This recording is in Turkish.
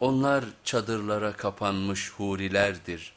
Onlar çadırlara kapanmış hurilerdir.